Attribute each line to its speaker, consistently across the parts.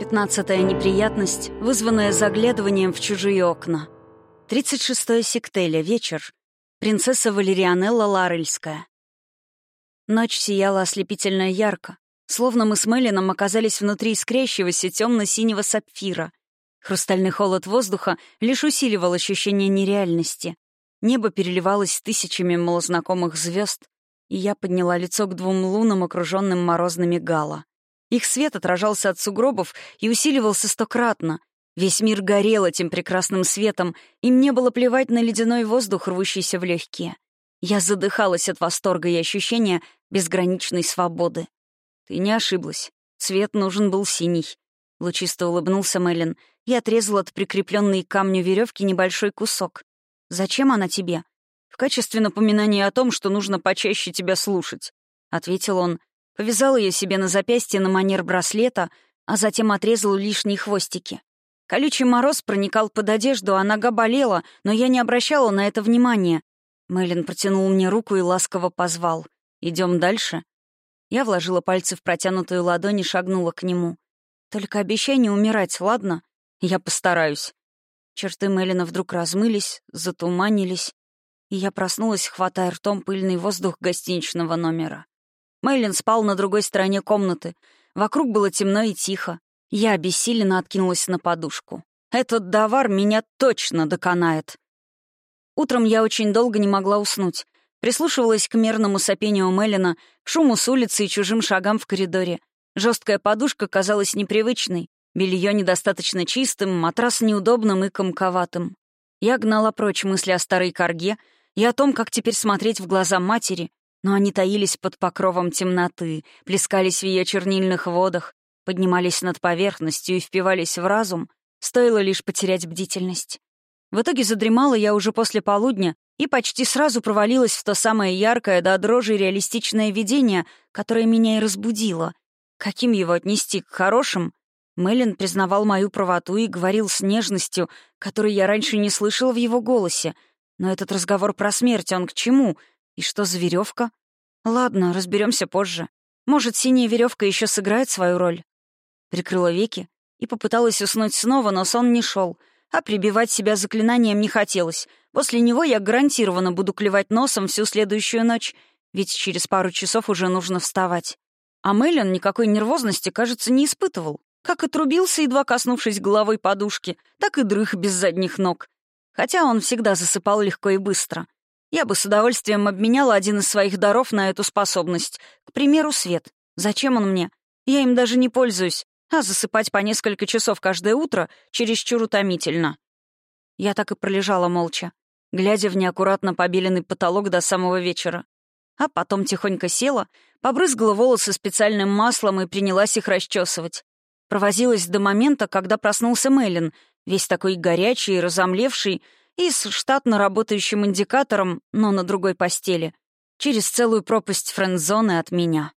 Speaker 1: Пятнадцатая неприятность, вызванная заглядыванием в чужие окна. Тридцать шестое сектеля, вечер. Принцесса Валерианелла Ларельская. Ночь сияла ослепительно ярко, словно мы с Мелином оказались внутри искрящегося темно-синего сапфира. Хрустальный холод воздуха лишь усиливал ощущение нереальности. Небо переливалось тысячами малознакомых звезд, и я подняла лицо к двум лунам, окруженным морозными гала. Их свет отражался от сугробов и усиливался стократно. Весь мир горел этим прекрасным светом, и мне было плевать на ледяной воздух, рвущийся в легкие. Я задыхалась от восторга и ощущения безграничной свободы. Ты не ошиблась. Цвет нужен был синий. Лучисто улыбнулся Мэлен и отрезал от прикрепленной к камню веревки небольшой кусок. «Зачем она тебе?» «В качестве напоминания о том, что нужно почаще тебя слушать», — ответил он. Повязал ее себе на запястье на манер браслета, а затем отрезал лишние хвостики. Колючий мороз проникал под одежду, а нога болела, но я не обращала на это внимания. Мэлен протянул мне руку и ласково позвал. Идем дальше?» Я вложила пальцы в протянутую ладонь и шагнула к нему. «Только обещай не умирать, ладно? Я постараюсь». Черты Мэлена вдруг размылись, затуманились, и я проснулась, хватая ртом пыльный воздух гостиничного номера. Мэйлин спал на другой стороне комнаты. Вокруг было темно и тихо. Я обессиленно откинулась на подушку. Этот давар меня точно доконает. Утром я очень долго не могла уснуть. Прислушивалась к мерному сопению Меллина, шуму с улицы и чужим шагам в коридоре. Жесткая подушка казалась непривычной, белье недостаточно чистым, матрас неудобным и комковатым. Я гнала прочь мысли о старой корге — и о том, как теперь смотреть в глаза матери, но они таились под покровом темноты, плескались в ее чернильных водах, поднимались над поверхностью и впивались в разум, стоило лишь потерять бдительность. В итоге задремала я уже после полудня и почти сразу провалилась в то самое яркое до дрожи реалистичное видение, которое меня и разбудило. Каким его отнести, к хорошим? Мэлен признавал мою правоту и говорил с нежностью, которой я раньше не слышала в его голосе — но этот разговор про смерть, он к чему? И что за веревка? Ладно, разберемся позже. Может, синяя веревка еще сыграет свою роль? Прикрыла веки и попыталась уснуть снова, но сон не шел, а прибивать себя заклинанием не хотелось. После него я гарантированно буду клевать носом всю следующую ночь, ведь через пару часов уже нужно вставать. А Мэлен никакой нервозности, кажется, не испытывал. Как отрубился, едва коснувшись головой подушки, так и дрых без задних ног. Хотя он всегда засыпал легко и быстро. Я бы с удовольствием обменяла один из своих даров на эту способность. К примеру, свет. Зачем он мне? Я им даже не пользуюсь. А засыпать по несколько часов каждое утро чересчур утомительно. Я так и пролежала молча, глядя в неаккуратно побеленный потолок до самого вечера. А потом тихонько села, побрызгала волосы специальным маслом и принялась их расчесывать. Провозилась до момента, когда проснулся Мэлен, весь такой горячий и разомлевший, и с штатно работающим индикатором, но на другой постели, через целую пропасть френд-зоны от меня.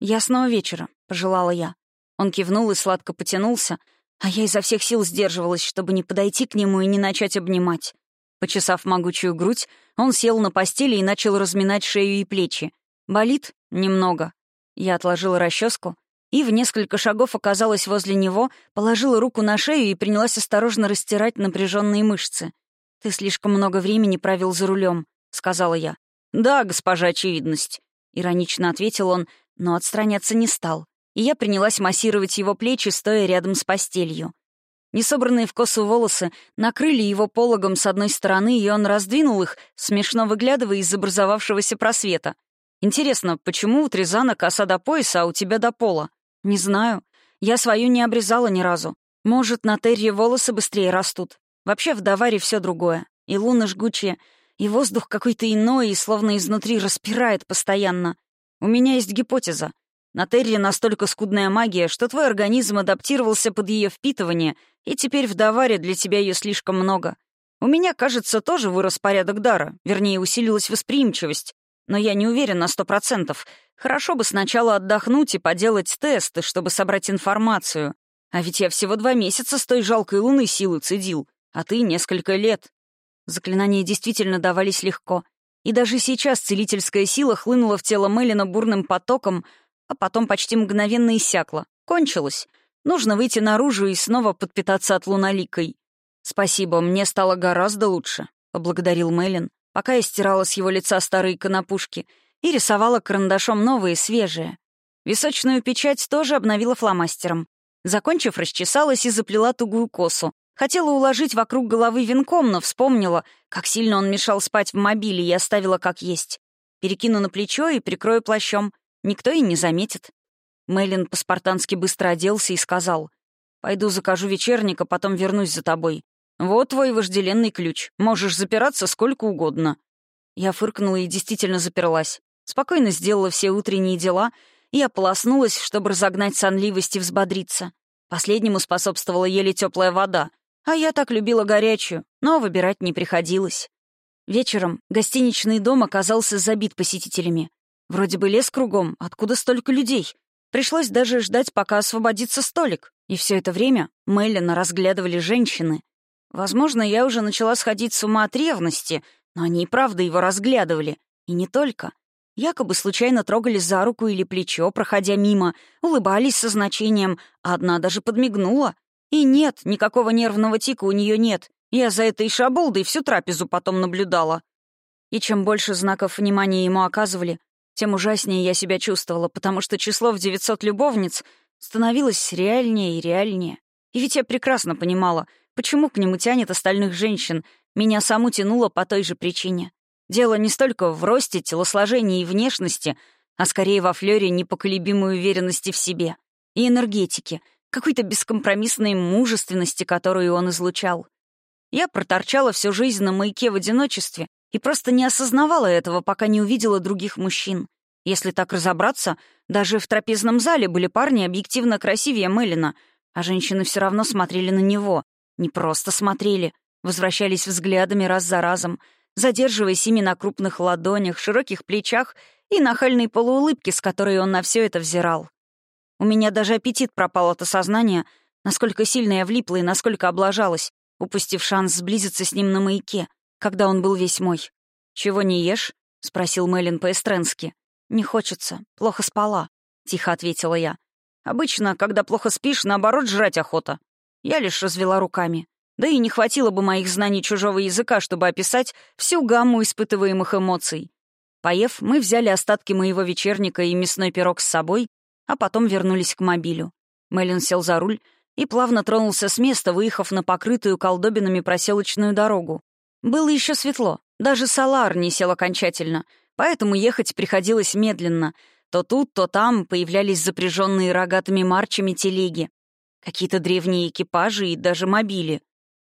Speaker 1: «Ясного вечера», — пожелала я. Он кивнул и сладко потянулся, а я изо всех сил сдерживалась, чтобы не подойти к нему и не начать обнимать. Почесав могучую грудь, он сел на постели и начал разминать шею и плечи. «Болит? Немного». Я отложила расческу и в несколько шагов оказалась возле него, положила руку на шею и принялась осторожно растирать напряженные мышцы. «Ты слишком много времени провел за рулем, сказала я. «Да, госпожа очевидность», — иронично ответил он, но отстраняться не стал. И я принялась массировать его плечи, стоя рядом с постелью. Несобранные в косу волосы накрыли его пологом с одной стороны, и он раздвинул их, смешно выглядывая из образовавшегося просвета. «Интересно, почему у Трезана коса до пояса, а у тебя до пола?» «Не знаю. Я свою не обрезала ни разу. Может, на Терре волосы быстрее растут. Вообще в Даваре все другое. И луны жгучие, и воздух какой-то иной, и словно изнутри распирает постоянно. У меня есть гипотеза. На Терре настолько скудная магия, что твой организм адаптировался под ее впитывание, и теперь в Даваре для тебя ее слишком много. У меня, кажется, тоже вырос порядок дара, вернее, усилилась восприимчивость. Но я не уверен на сто процентов. Хорошо бы сначала отдохнуть и поделать тесты, чтобы собрать информацию. А ведь я всего два месяца с той жалкой луны силы цедил, а ты несколько лет. Заклинания действительно давались легко. И даже сейчас целительская сила хлынула в тело Мелина бурным потоком, а потом почти мгновенно иссякла. Кончилось. Нужно выйти наружу и снова подпитаться от луналикой. «Спасибо, мне стало гораздо лучше», — поблагодарил Мэлен, пока я стирала с его лица старые конопушки и рисовала карандашом новые, свежие. Височную печать тоже обновила фломастером. Закончив, расчесалась и заплела тугую косу. Хотела уложить вокруг головы венком, но вспомнила, как сильно он мешал спать в мобиле, и оставила как есть. Перекину на плечо и прикрою плащом. Никто и не заметит. Мэлен по-спартански быстро оделся и сказал. «Пойду закажу вечерник, а потом вернусь за тобой. Вот твой вожделенный ключ. Можешь запираться сколько угодно». Я фыркнула и действительно заперлась. Спокойно сделала все утренние дела и ополоснулась, чтобы разогнать сонливость и взбодриться. Последнему способствовала еле теплая вода, а я так любила горячую, но выбирать не приходилось. Вечером гостиничный дом оказался забит посетителями. Вроде бы лес кругом, откуда столько людей? Пришлось даже ждать, пока освободится столик. И все это время Меллина разглядывали женщины. Возможно, я уже начала сходить с ума от ревности, но они и правда его разглядывали. И не только. Якобы случайно трогали за руку или плечо, проходя мимо, улыбались со значением, а одна даже подмигнула. И нет, никакого нервного тика у нее нет. Я за этой шаболдой всю трапезу потом наблюдала. И чем больше знаков внимания ему оказывали, тем ужаснее я себя чувствовала, потому что число в 900 любовниц становилось реальнее и реальнее. И ведь я прекрасно понимала, почему к нему тянет остальных женщин. Меня саму тянуло по той же причине. Дело не столько в росте, телосложении и внешности, а скорее во флёре непоколебимой уверенности в себе и энергетике, какой-то бескомпромиссной мужественности, которую он излучал. Я проторчала всю жизнь на маяке в одиночестве и просто не осознавала этого, пока не увидела других мужчин. Если так разобраться, даже в трапезном зале были парни объективно красивее Мелина, а женщины все равно смотрели на него. Не просто смотрели, возвращались взглядами раз за разом — задерживаясь ими на крупных ладонях, широких плечах и нахальной полуулыбке, с которой он на все это взирал. У меня даже аппетит пропал от осознания, насколько сильно я влипла и насколько облажалась, упустив шанс сблизиться с ним на маяке, когда он был весь мой. «Чего не ешь?» — спросил Мэлен по-эстренски. «Не хочется. Плохо спала», — тихо ответила я. «Обычно, когда плохо спишь, наоборот, жрать охота». Я лишь развела руками. Да и не хватило бы моих знаний чужого языка, чтобы описать всю гамму испытываемых эмоций. Поев, мы взяли остатки моего вечерника и мясной пирог с собой, а потом вернулись к мобилю. Мэлен сел за руль и плавно тронулся с места, выехав на покрытую колдобинами проселочную дорогу. Было еще светло, даже Салар не сел окончательно, поэтому ехать приходилось медленно. То тут, то там появлялись запряженные рогатыми марчами телеги. Какие-то древние экипажи и даже мобили.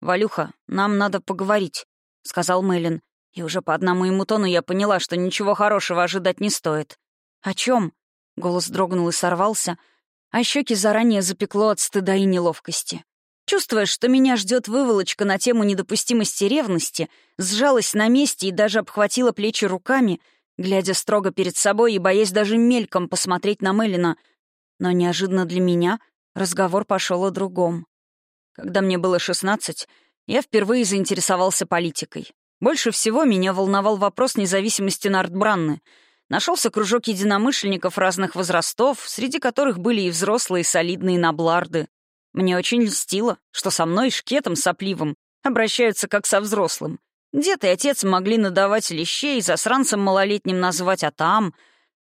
Speaker 1: «Валюха, нам надо поговорить», — сказал Мэлен. И уже по одному ему тону я поняла, что ничего хорошего ожидать не стоит. «О чем? Голос дрогнул и сорвался, а щеки заранее запекло от стыда и неловкости. Чувствуя, что меня ждет выволочка на тему недопустимости ревности, сжалась на месте и даже обхватила плечи руками, глядя строго перед собой и боясь даже мельком посмотреть на Мелина. Но неожиданно для меня разговор пошел о другом. Когда мне было 16, я впервые заинтересовался политикой. Больше всего меня волновал вопрос независимости Нардбранны. Нашелся кружок единомышленников разных возрастов, среди которых были и взрослые солидные набларды. Мне очень льстило, что со мной, шкетом сопливым, обращаются как со взрослым. Дед и отец могли надавать лещей, засранцем малолетним назвать, а там...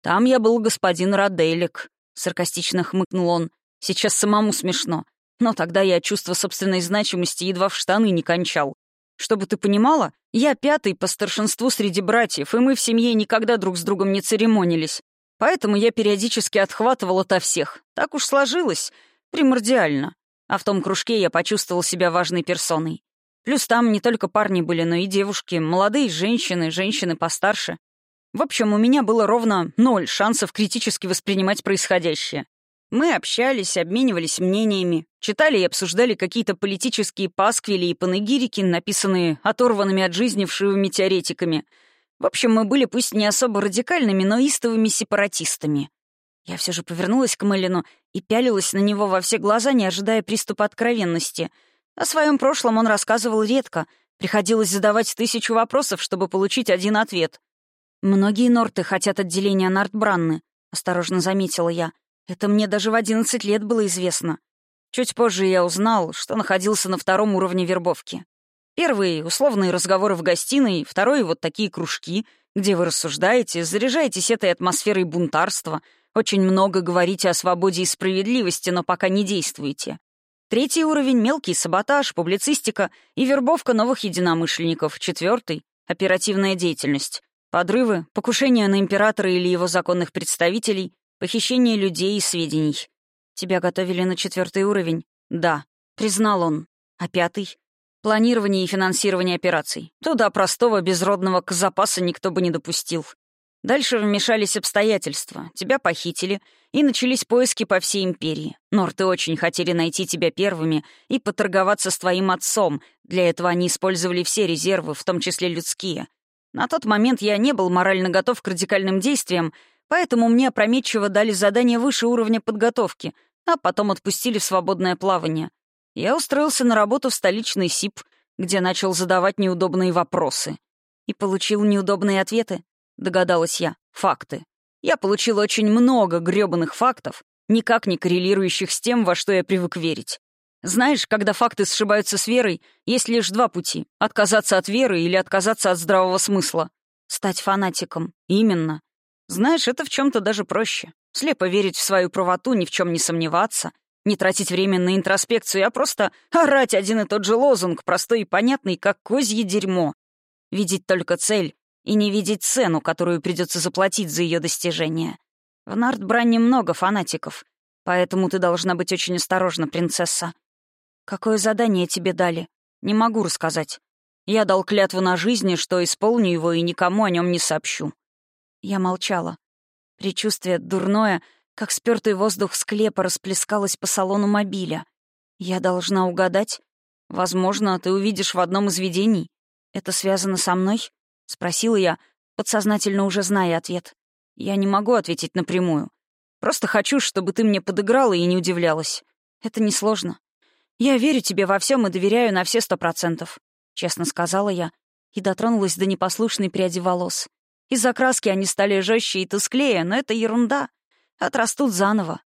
Speaker 1: Там я был господин Раделик, — саркастично хмыкнул он. Сейчас самому смешно. Но тогда я чувство собственной значимости едва в штаны не кончал. Чтобы ты понимала, я пятый по старшинству среди братьев, и мы в семье никогда друг с другом не церемонились. Поэтому я периодически отхватывал ото всех. Так уж сложилось. Примордиально. А в том кружке я почувствовал себя важной персоной. Плюс там не только парни были, но и девушки, молодые женщины, женщины постарше. В общем, у меня было ровно ноль шансов критически воспринимать происходящее. Мы общались, обменивались мнениями, читали и обсуждали какие-то политические пасквили и панегирики, написанные оторванными от жизни вшивыми теоретиками. В общем, мы были пусть не особо радикальными, но истовыми сепаратистами. Я все же повернулась к Мэлину и пялилась на него во все глаза, не ожидая приступа откровенности. О своем прошлом он рассказывал редко. Приходилось задавать тысячу вопросов, чтобы получить один ответ. Многие норты хотят отделения Нортбранны. — осторожно заметила я. «Это мне даже в одиннадцать лет было известно. Чуть позже я узнал, что находился на втором уровне вербовки. Первый — условные разговоры в гостиной, второй — вот такие кружки, где вы рассуждаете, заряжаетесь этой атмосферой бунтарства, очень много говорите о свободе и справедливости, но пока не действуете. Третий уровень — мелкий саботаж, публицистика и вербовка новых единомышленников. Четвертый — оперативная деятельность. Подрывы, покушения на императора или его законных представителей, похищение людей и сведений. Тебя готовили на четвертый уровень? Да. Признал он. А пятый? Планирование и финансирование операций. Туда простого безродного к запаса никто бы не допустил. Дальше вмешались обстоятельства. Тебя похитили, и начались поиски по всей империи. Норты очень хотели найти тебя первыми и поторговаться с твоим отцом. Для этого они использовали все резервы, в том числе людские. На тот момент я не был морально готов к радикальным действиям, поэтому мне опрометчиво дали задание выше уровня подготовки, а потом отпустили в свободное плавание. Я устроился на работу в столичный СИП, где начал задавать неудобные вопросы. И получил неудобные ответы. Догадалась я. Факты. Я получил очень много грёбаных фактов, никак не коррелирующих с тем, во что я привык верить. Знаешь, когда факты сшибаются с верой, есть лишь два пути — отказаться от веры или отказаться от здравого смысла. Стать фанатиком. Именно. Знаешь, это в чем то даже проще. Слепо верить в свою правоту, ни в чем не сомневаться, не тратить время на интроспекцию, а просто орать один и тот же лозунг, простой и понятный, как козье дерьмо. Видеть только цель, и не видеть цену, которую придется заплатить за ее достижение. В Нардбране много фанатиков, поэтому ты должна быть очень осторожна, принцесса. Какое задание тебе дали? Не могу рассказать. Я дал клятву на жизни, что исполню его и никому о нем не сообщу. Я молчала. Причувствие дурное, как спёртый воздух склепа расплескалось по салону мобиля. Я должна угадать? Возможно, ты увидишь в одном из видений. Это связано со мной? — спросила я, подсознательно уже зная ответ. «Я не могу ответить напрямую. Просто хочу, чтобы ты мне подыграла и не удивлялась. Это несложно. Я верю тебе во всем и доверяю на все сто процентов», — честно сказала я и дотронулась до непослушной пряди волос. Из-за краски они стали жестче и тусклее, но это ерунда. Отрастут заново.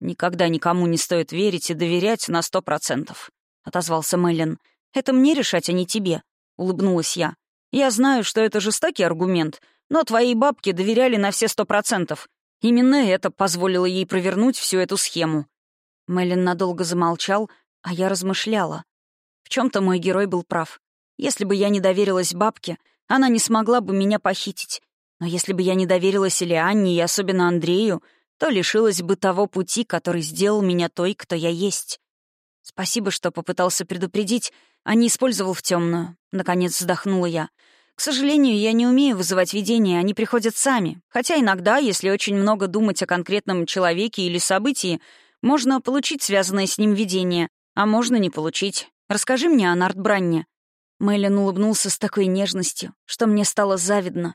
Speaker 1: «Никогда никому не стоит верить и доверять на сто процентов», — отозвался Мэлен. «Это мне решать, а не тебе», — улыбнулась я. Я знаю, что это жестокий аргумент, но твоей бабке доверяли на все сто процентов. Именно это позволило ей провернуть всю эту схему». Мэлен надолго замолчал, а я размышляла. В чем то мой герой был прав. Если бы я не доверилась бабке, она не смогла бы меня похитить. Но если бы я не доверилась Илианне и особенно Андрею, то лишилась бы того пути, который сделал меня той, кто я есть. Спасибо, что попытался предупредить, а не использовал в темную. Наконец вздохнула я. К сожалению, я не умею вызывать видения, они приходят сами. Хотя иногда, если очень много думать о конкретном человеке или событии, можно получить связанное с ним видение, а можно не получить. Расскажи мне о Нартбранне». Мэйлин улыбнулся с такой нежностью, что мне стало завидно.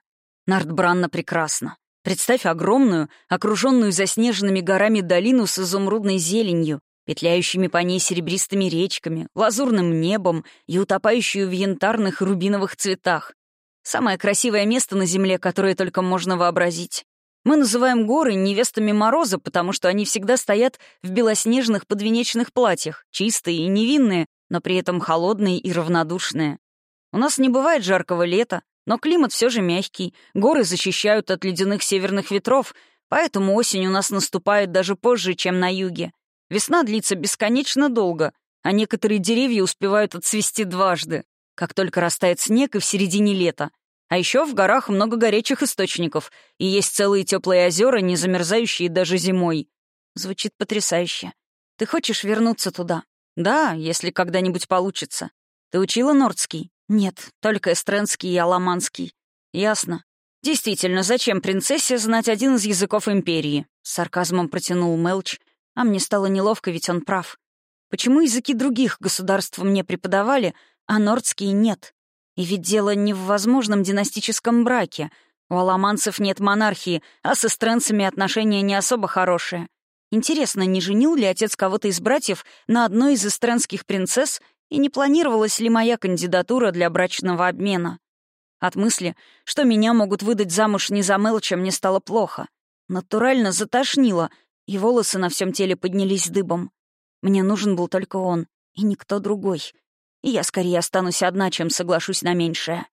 Speaker 1: Нартбранна прекрасна. Представь огромную, окруженную заснеженными горами долину с изумрудной зеленью, петляющими по ней серебристыми речками, лазурным небом и утопающую в янтарных рубиновых цветах. Самое красивое место на Земле, которое только можно вообразить. Мы называем горы невестами Мороза, потому что они всегда стоят в белоснежных подвенечных платьях, чистые и невинные, но при этом холодные и равнодушные. У нас не бывает жаркого лета, но климат все же мягкий, горы защищают от ледяных северных ветров, поэтому осень у нас наступает даже позже, чем на юге. Весна длится бесконечно долго, а некоторые деревья успевают отцвести дважды как только растает снег и в середине лета. А еще в горах много горячих источников, и есть целые теплые озера, не замерзающие даже зимой. Звучит потрясающе. Ты хочешь вернуться туда? Да, если когда-нибудь получится. Ты учила нордский? Нет, только эстренский и аламанский. Ясно. Действительно, зачем принцессе знать один из языков империи? С сарказмом протянул Мелч, а мне стало неловко, ведь он прав. Почему языки других государств мне преподавали, а нордские нет. И ведь дело не в возможном династическом браке. У аламанцев нет монархии, а с эстренцами отношения не особо хорошие. Интересно, не женил ли отец кого-то из братьев на одной из эстренских принцесс, и не планировалась ли моя кандидатура для брачного обмена? От мысли, что меня могут выдать замуж не за Мелча, мне стало плохо. натурально затошнило, и волосы на всем теле поднялись дыбом. Мне нужен был только он, и никто другой. И я скорее останусь одна, чем соглашусь на меньшее.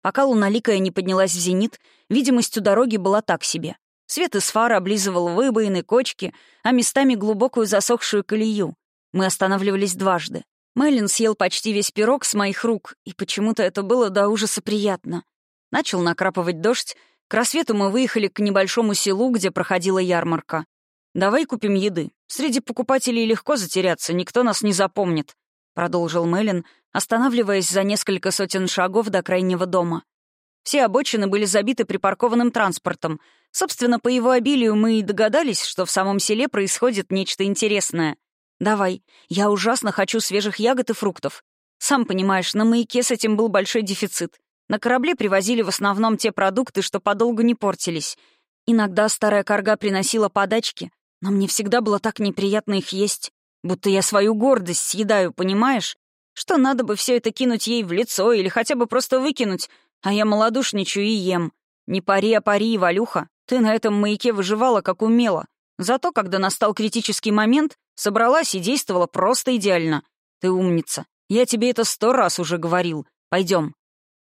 Speaker 1: Пока луналикая не поднялась в зенит, видимость у дороги была так себе. Свет из фара облизывал выбоины, кочки, а местами глубокую засохшую колею. Мы останавливались дважды. Мэлен съел почти весь пирог с моих рук, и почему-то это было до ужаса приятно. Начал накрапывать дождь. К рассвету мы выехали к небольшому селу, где проходила ярмарка. «Давай купим еды. Среди покупателей легко затеряться, никто нас не запомнит», — продолжил Мэлен, останавливаясь за несколько сотен шагов до крайнего дома. Все обочины были забиты припаркованным транспортом. Собственно, по его обилию мы и догадались, что в самом селе происходит нечто интересное. «Давай, я ужасно хочу свежих ягод и фруктов. Сам понимаешь, на маяке с этим был большой дефицит. На корабле привозили в основном те продукты, что подолгу не портились. Иногда старая корга приносила подачки, но мне всегда было так неприятно их есть. Будто я свою гордость съедаю, понимаешь? что надо бы все это кинуть ей в лицо или хотя бы просто выкинуть, а я малодушничаю и ем. Не пари, а пари, Валюха. Ты на этом маяке выживала, как умела. Зато, когда настал критический момент, собралась и действовала просто идеально. Ты умница. Я тебе это сто раз уже говорил. Пойдем.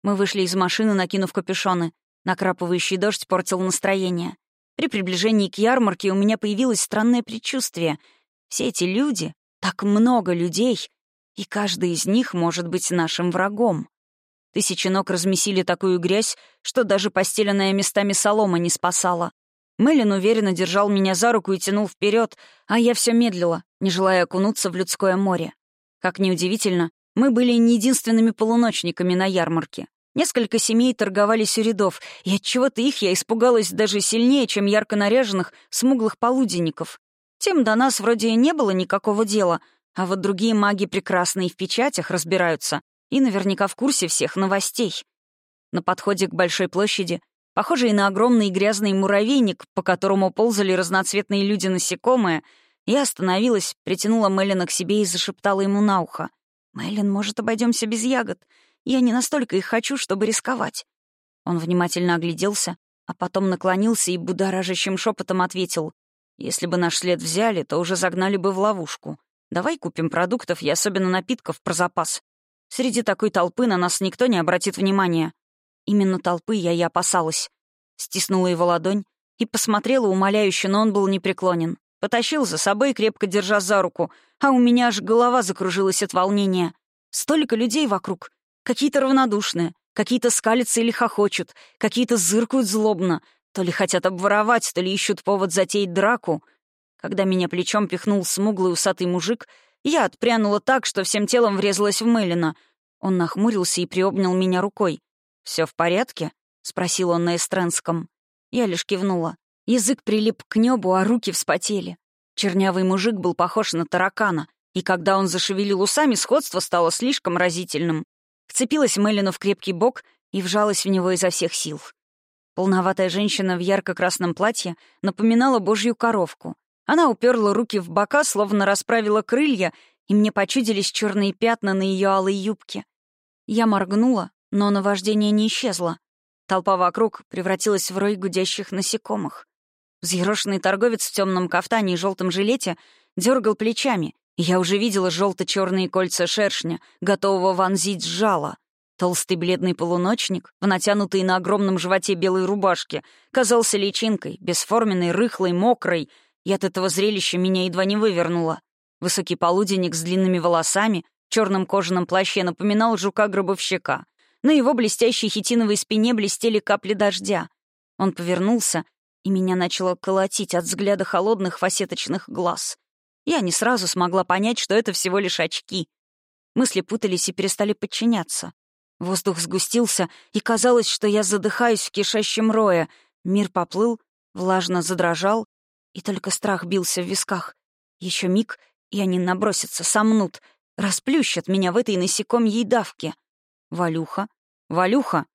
Speaker 1: Мы вышли из машины, накинув капюшоны. Накрапывающий дождь портил настроение. При приближении к ярмарке у меня появилось странное предчувствие. Все эти люди, так много людей, и каждый из них может быть нашим врагом. Тысячи ног размесили такую грязь, что даже постеленная местами солома не спасала. Мэлен уверенно держал меня за руку и тянул вперед, а я все медлила, не желая окунуться в людское море. Как неудивительно, мы были не единственными полуночниками на ярмарке. Несколько семей торговались у рядов, и от чего то их я испугалась даже сильнее, чем ярко наряженных, смуглых полуденников. Тем до нас вроде и не было никакого дела — а вот другие маги прекрасно и в печатях разбираются, и наверняка в курсе всех новостей. На подходе к большой площади, похожей на огромный грязный муравейник, по которому ползали разноцветные люди-насекомые, я остановилась, притянула Мелина к себе и зашептала ему на ухо. «Мелин, может, обойдемся без ягод? Я не настолько их хочу, чтобы рисковать». Он внимательно огляделся, а потом наклонился и будоражащим шепотом ответил. «Если бы наш след взяли, то уже загнали бы в ловушку. Давай купим продуктов и особенно напитков про запас. Среди такой толпы на нас никто не обратит внимания. Именно толпы я и опасалась. Стиснула его ладонь и посмотрела умоляюще, но он был непреклонен. Потащил за собой, крепко держа за руку, а у меня аж голова закружилась от волнения. Столько людей вокруг. Какие-то равнодушные, какие-то скалятся или хохочут, какие-то зыркают злобно, то ли хотят обворовать, то ли ищут повод затеять драку — когда меня плечом пихнул смуглый усатый мужик, я отпрянула так, что всем телом врезалась в Мелина. Он нахмурился и приобнял меня рукой. Все в порядке?» — спросил он на эстренском. Я лишь кивнула. Язык прилип к небу, а руки вспотели. Чернявый мужик был похож на таракана, и когда он зашевелил усами, сходство стало слишком разительным. Вцепилась Мелину в крепкий бок и вжалась в него изо всех сил. Полноватая женщина в ярко-красном платье напоминала божью коровку. Она уперла руки в бока, словно расправила крылья, и мне почудились черные пятна на ее алой юбке. Я моргнула, но наваждение не исчезло. Толпа вокруг превратилась в рой гудящих насекомых. Взъерошенный торговец в темном кафтане и желтом жилете дергал плечами, и я уже видела желто-черные кольца шершня, готового вонзить жало. Толстый бледный полуночник, в натянутой на огромном животе белой рубашке, казался личинкой, бесформенной, рыхлой, мокрой — и от этого зрелища меня едва не вывернуло. Высокий полуденник с длинными волосами, черном кожаном плаще напоминал жука-гробовщика. На его блестящей хитиновой спине блестели капли дождя. Он повернулся, и меня начало колотить от взгляда холодных фасеточных глаз. Я не сразу смогла понять, что это всего лишь очки. Мысли путались и перестали подчиняться. Воздух сгустился, и казалось, что я задыхаюсь в кишащем рое. Мир поплыл, влажно задрожал, и только страх бился в висках. Еще миг, и они набросятся, сомнут, расплющат меня в этой насекомьей давке. Валюха, Валюха.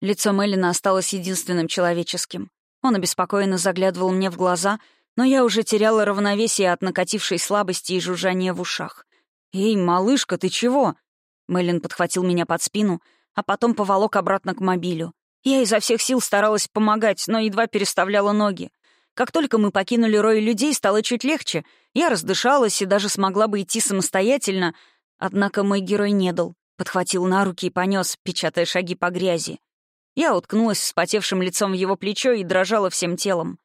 Speaker 1: Лицо Мелина осталось единственным человеческим. Он обеспокоенно заглядывал мне в глаза, но я уже теряла равновесие от накатившей слабости и жужжания в ушах. «Эй, малышка, ты чего?» Мелин подхватил меня под спину, а потом поволок обратно к мобилю. Я изо всех сил старалась помогать, но едва переставляла ноги. Как только мы покинули рой людей, стало чуть легче. Я раздышалась и даже смогла бы идти самостоятельно. Однако мой герой не дал. Подхватил на руки и понес, печатая шаги по грязи. Я уткнулась вспотевшим лицом в его плечо и дрожала всем телом.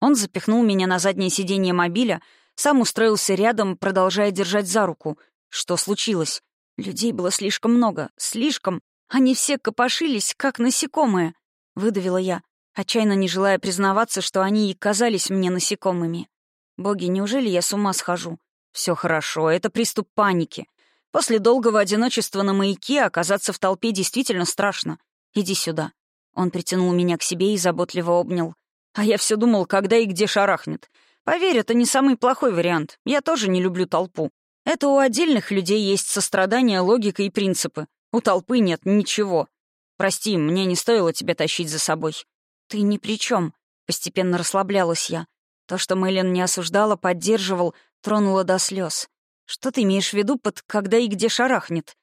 Speaker 1: Он запихнул меня на заднее сиденье мобиля, сам устроился рядом, продолжая держать за руку. Что случилось? Людей было слишком много, слишком. Они все копошились, как насекомые. Выдавила я, отчаянно не желая признаваться, что они и казались мне насекомыми. Боги, неужели я с ума схожу? Все хорошо, это приступ паники. После долгого одиночества на маяке оказаться в толпе действительно страшно. Иди сюда. Он притянул меня к себе и заботливо обнял. А я все думал, когда и где шарахнет. Поверь, это не самый плохой вариант. Я тоже не люблю толпу. Это у отдельных людей есть сострадание, логика и принципы. У толпы нет ничего. Прости, мне не стоило тебя тащить за собой. Ты ни при чем. Постепенно расслаблялась я. То, что Мэйлин не осуждала, поддерживал, тронуло до слез. Что ты имеешь в виду под «когда и где шарахнет»?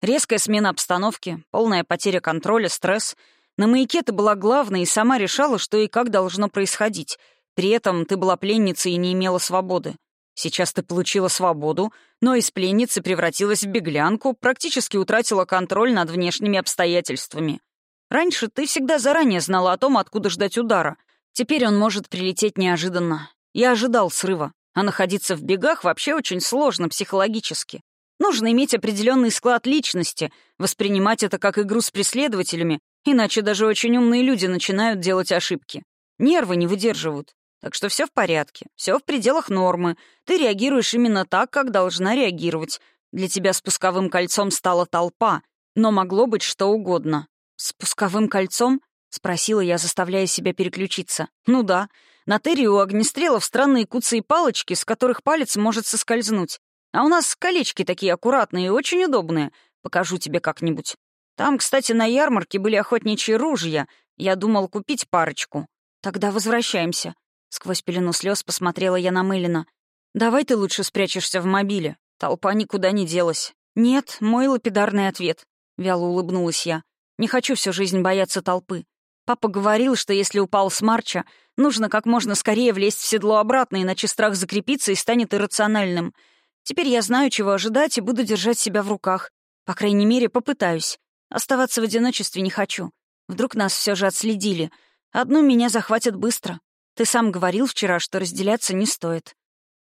Speaker 1: Резкая смена обстановки, полная потеря контроля, стресс. На маяке ты была главной и сама решала, что и как должно происходить. При этом ты была пленницей и не имела свободы. Сейчас ты получила свободу, но из пленницы превратилась в беглянку, практически утратила контроль над внешними обстоятельствами. Раньше ты всегда заранее знала о том, откуда ждать удара. Теперь он может прилететь неожиданно. Я ожидал срыва, а находиться в бегах вообще очень сложно психологически. Нужно иметь определенный склад личности, воспринимать это как игру с преследователями, иначе даже очень умные люди начинают делать ошибки. Нервы не выдерживают. Так что все в порядке, все в пределах нормы. Ты реагируешь именно так, как должна реагировать. Для тебя спусковым кольцом стала толпа, но могло быть что угодно. «Спусковым кольцом?» — спросила я, заставляя себя переключиться. «Ну да. На Терри у огнестрелов странные куцы и палочки, с которых палец может соскользнуть. А у нас колечки такие аккуратные и очень удобные. Покажу тебе как-нибудь. Там, кстати, на ярмарке были охотничьи ружья. Я думал купить парочку. Тогда возвращаемся. Сквозь пелену слез посмотрела я на Мэлина. «Давай ты лучше спрячешься в мобиле. Толпа никуда не делась». «Нет, мой лапидарный ответ», — вяло улыбнулась я. «Не хочу всю жизнь бояться толпы. Папа говорил, что если упал с марча, нужно как можно скорее влезть в седло обратно, иначе страх закрепится и станет иррациональным. Теперь я знаю, чего ожидать, и буду держать себя в руках. По крайней мере, попытаюсь. Оставаться в одиночестве не хочу. Вдруг нас все же отследили. Одну меня захватят быстро. Ты сам говорил вчера, что разделяться не стоит».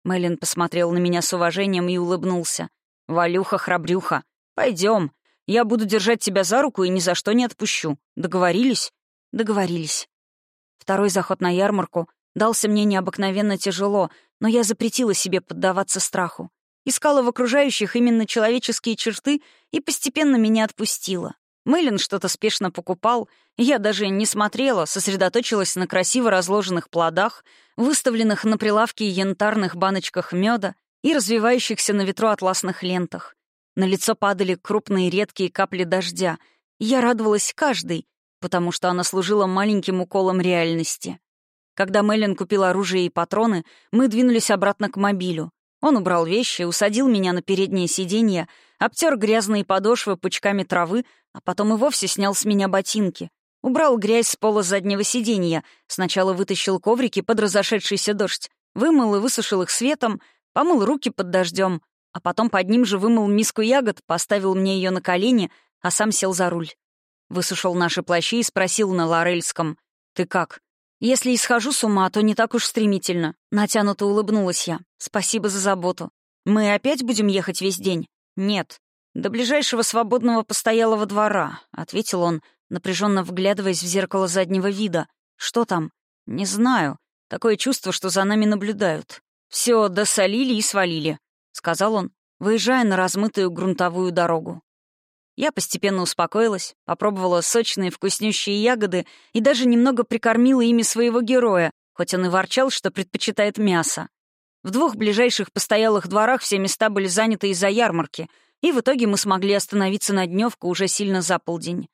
Speaker 1: Мэлен посмотрел на меня с уважением и улыбнулся. «Валюха-храбрюха, пойдем. Я буду держать тебя за руку и ни за что не отпущу. Договорились?» «Договорились». Второй заход на ярмарку дался мне необыкновенно тяжело, но я запретила себе поддаваться страху. Искала в окружающих именно человеческие черты и постепенно меня отпустила. Мэлен что-то спешно покупал, я даже не смотрела, сосредоточилась на красиво разложенных плодах, выставленных на прилавке янтарных баночках меда и развивающихся на ветру атласных лентах. На лицо падали крупные редкие капли дождя. Я радовалась каждой, потому что она служила маленьким уколом реальности. Когда Мэлен купил оружие и патроны, мы двинулись обратно к мобилю. Он убрал вещи, усадил меня на переднее сиденье, обтер грязные подошвы пучками травы, а потом и вовсе снял с меня ботинки. Убрал грязь с пола заднего сиденья, сначала вытащил коврики под разошедшийся дождь, вымыл и высушил их светом, помыл руки под дождем, а потом под ним же вымыл миску ягод, поставил мне ее на колени, а сам сел за руль. Высушил наши плащи и спросил на лорельском, «Ты как?» Если и схожу с ума, то не так уж стремительно. Натянуто улыбнулась я. Спасибо за заботу. Мы опять будем ехать весь день? Нет. До ближайшего свободного постоялого двора, ответил он, напряженно вглядываясь в зеркало заднего вида. Что там? Не знаю. Такое чувство, что за нами наблюдают. Все, досолили и свалили, сказал он, выезжая на размытую грунтовую дорогу. Я постепенно успокоилась, попробовала сочные вкуснющие ягоды и даже немного прикормила ими своего героя, хоть он и ворчал, что предпочитает мясо. В двух ближайших постоялых дворах все места были заняты из-за ярмарки, и в итоге мы смогли остановиться на дневку уже сильно за полдень.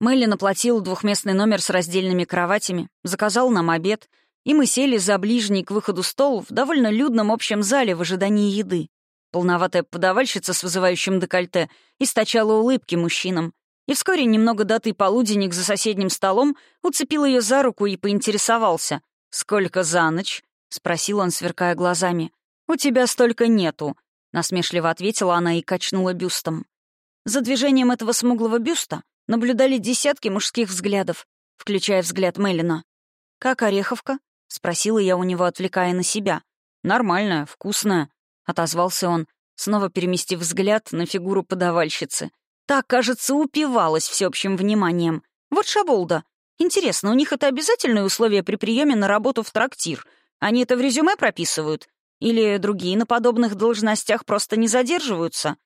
Speaker 1: Мэлли наплатил двухместный номер с раздельными кроватями, заказал нам обед, и мы сели за ближний к выходу стол в довольно людном общем зале в ожидании еды. Полноватая подавальщица с вызывающим декольте источала улыбки мужчинам. И вскоре немного датый полуденник за соседним столом уцепил ее за руку и поинтересовался. «Сколько за ночь?» — спросил он, сверкая глазами. «У тебя столько нету», — насмешливо ответила она и качнула бюстом. За движением этого смуглого бюста наблюдали десятки мужских взглядов, включая взгляд Мелина. «Как Ореховка?» — спросила я у него, отвлекая на себя. «Нормальная, вкусная», — отозвался он, снова переместив взгляд на фигуру подавальщицы. Так, кажется, упивалась всеобщим вниманием. Вот шаболда. Интересно, у них это обязательное условие при приеме на работу в трактир? Они это в резюме прописывают? Или другие на подобных должностях просто не задерживаются?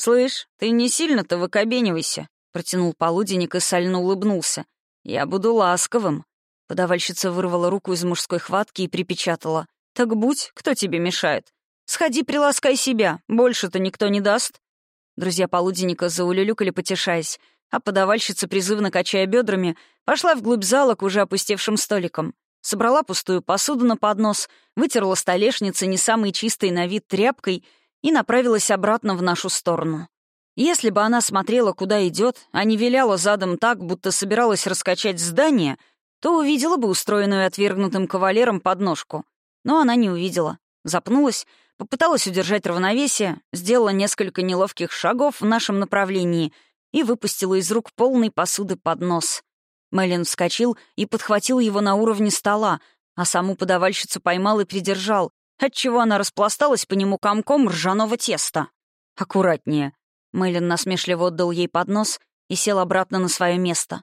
Speaker 1: «Слышь, ты не сильно-то выкобенивайся», — протянул полуденник и сально улыбнулся. «Я буду ласковым». Подавальщица вырвала руку из мужской хватки и припечатала. «Так будь, кто тебе мешает? Сходи, приласкай себя, больше-то никто не даст». Друзья полуденника заулюлюкали, потешаясь, а подавальщица, призывно качая бедрами, пошла вглубь зала к уже опустевшим столикам. Собрала пустую посуду на поднос, вытерла столешницы не самой чистой на вид тряпкой и направилась обратно в нашу сторону. Если бы она смотрела, куда идет, а не виляла задом так, будто собиралась раскачать здание, то увидела бы устроенную отвергнутым кавалером подножку. Но она не увидела. Запнулась, Попыталась удержать равновесие, сделала несколько неловких шагов в нашем направлении и выпустила из рук полной посуды под нос. Мэлен вскочил и подхватил его на уровне стола, а саму подавальщицу поймал и придержал, отчего она распласталась по нему комком ржаного теста. «Аккуратнее». Мэлен насмешливо отдал ей поднос и сел обратно на свое место.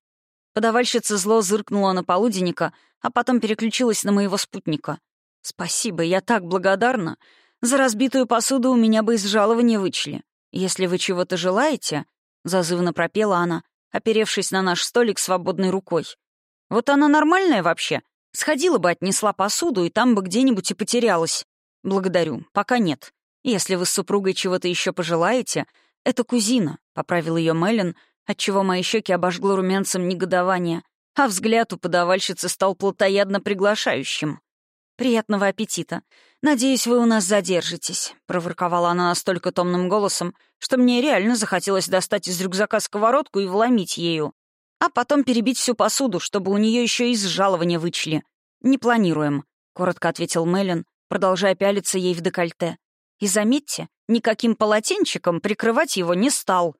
Speaker 1: Подавальщица зло зыркнула на полуденника, а потом переключилась на моего спутника. «Спасибо, я так благодарна. За разбитую посуду у меня бы из жалования вычли. Если вы чего-то желаете...» — зазывно пропела она, оперевшись на наш столик свободной рукой. «Вот она нормальная вообще. Сходила бы, отнесла посуду, и там бы где-нибудь и потерялась. Благодарю, пока нет. Если вы с супругой чего-то еще пожелаете, это кузина», — поправил ее Меллен, отчего мои щеки обожгло румянцем негодования, а взгляд у подавальщицы стал плотоядно приглашающим. «Приятного аппетита. Надеюсь, вы у нас задержитесь», — проворковала она настолько томным голосом, что мне реально захотелось достать из рюкзака сковородку и вломить ею. А потом перебить всю посуду, чтобы у нее еще из жалования вычли. «Не планируем», — коротко ответил Меллен, продолжая пялиться ей в декольте. «И заметьте, никаким полотенчиком прикрывать его не стал».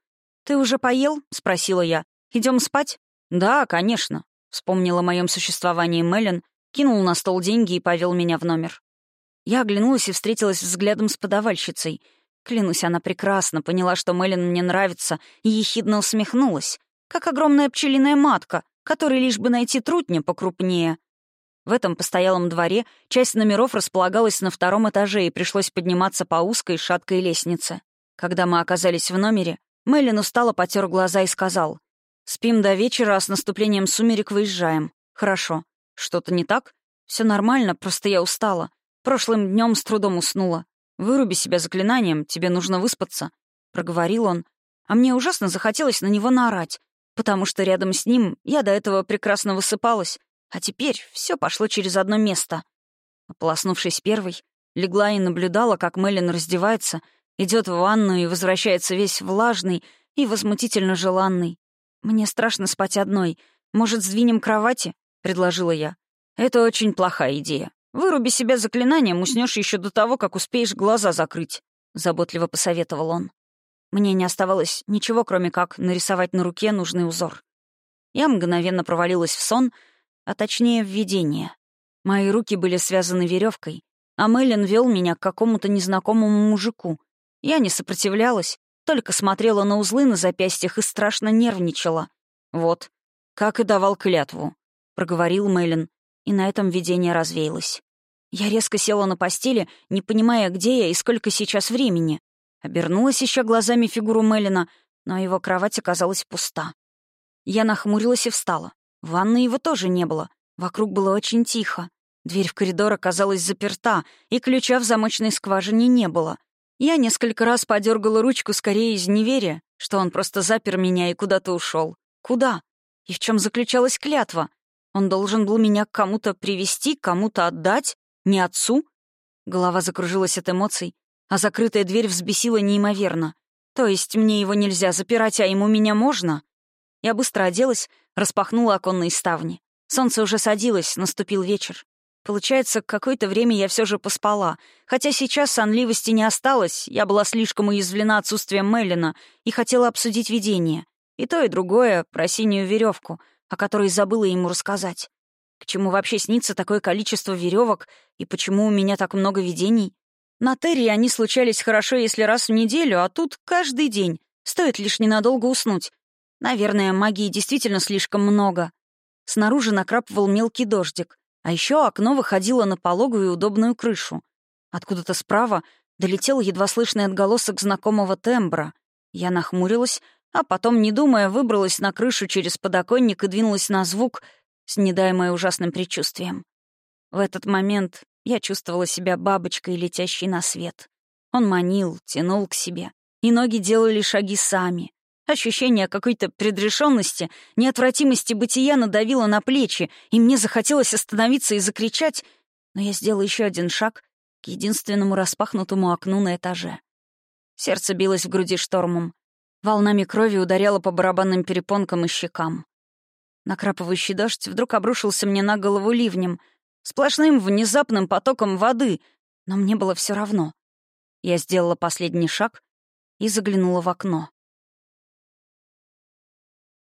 Speaker 1: «Ты уже поел?» — спросила я. Идем спать?» «Да, конечно», — вспомнила о моем существовании Меллен, кинул на стол деньги и повел меня в номер. Я оглянулась и встретилась взглядом с подавальщицей. Клянусь, она прекрасно поняла, что Мелин мне нравится, и ехидно усмехнулась, как огромная пчелиная матка, которой лишь бы найти трутня покрупнее. В этом постоялом дворе часть номеров располагалась на втором этаже, и пришлось подниматься по узкой шаткой лестнице. Когда мы оказались в номере, Мелин устало потер глаза и сказал, «Спим до вечера, а с наступлением сумерек выезжаем. Хорошо. Что-то не так? Все нормально, просто я устала. Прошлым днем с трудом уснула. Выруби себя заклинанием, тебе нужно выспаться», — проговорил он. А мне ужасно захотелось на него наорать, потому что рядом с ним я до этого прекрасно высыпалась, а теперь все пошло через одно место. Ополоснувшись первой, легла и наблюдала, как Мелин раздевается, идет в ванную и возвращается весь влажный и возмутительно желанный. «Мне страшно спать одной. Может, сдвинем кровати?» Предложила я. «Это очень плохая идея. Выруби себя заклинанием, уснешь еще до того, как успеешь глаза закрыть», — заботливо посоветовал он. Мне не оставалось ничего, кроме как нарисовать на руке нужный узор. Я мгновенно провалилась в сон, а точнее в видение. Мои руки были связаны веревкой, а Мэлен вел меня к какому-то незнакомому мужику. Я не сопротивлялась, только смотрела на узлы на запястьях и страшно нервничала. Вот, как и давал клятву. — проговорил Мэлен, и на этом видение развеялось. Я резко села на постели, не понимая, где я и сколько сейчас времени. Обернулась еще глазами фигуру Мэлена, но его кровать оказалась пуста. Я нахмурилась и встала. В ванной его тоже не было. Вокруг было очень тихо. Дверь в коридор оказалась заперта, и ключа в замочной скважине не было. Я несколько раз подергала ручку скорее из неверия, что он просто запер меня и куда-то ушел. Куда? И в чем заключалась клятва? Он должен был меня кому-то привести, кому-то отдать? Не отцу? Голова закружилась от эмоций, а закрытая дверь взбесила неимоверно. То есть мне его нельзя запирать, а ему меня можно? Я быстро оделась, распахнула оконные ставни. Солнце уже садилось, наступил вечер. Получается, какое-то время я все же поспала. Хотя сейчас сонливости не осталось, я была слишком уязвлена отсутствием Меллина и хотела обсудить видение. И то, и другое про синюю веревку, о которой забыла ему рассказать. К чему вообще снится такое количество веревок и почему у меня так много видений? На Терри они случались хорошо, если раз в неделю, а тут каждый день. Стоит лишь ненадолго уснуть. Наверное, магии действительно слишком много. Снаружи накрапывал мелкий дождик. А еще окно выходило на пологую и удобную крышу. Откуда-то справа долетел едва слышный отголосок знакомого тембра. Я нахмурилась, а потом, не думая, выбралась на крышу через подоконник и двинулась на звук, снедаемая ужасным предчувствием. В этот момент я чувствовала себя бабочкой, летящей на свет. Он манил, тянул к себе, и ноги делали шаги сами. Ощущение какой-то предрешенности, неотвратимости бытия надавило на плечи, и мне захотелось остановиться и закричать, но я сделала еще один шаг к единственному распахнутому окну на этаже. Сердце билось в груди штормом. Волнами крови ударяло по барабанным перепонкам и щекам. Накрапывающий дождь вдруг обрушился мне на голову ливнем, сплошным внезапным потоком воды, но мне было все равно. Я сделала последний шаг и заглянула в окно.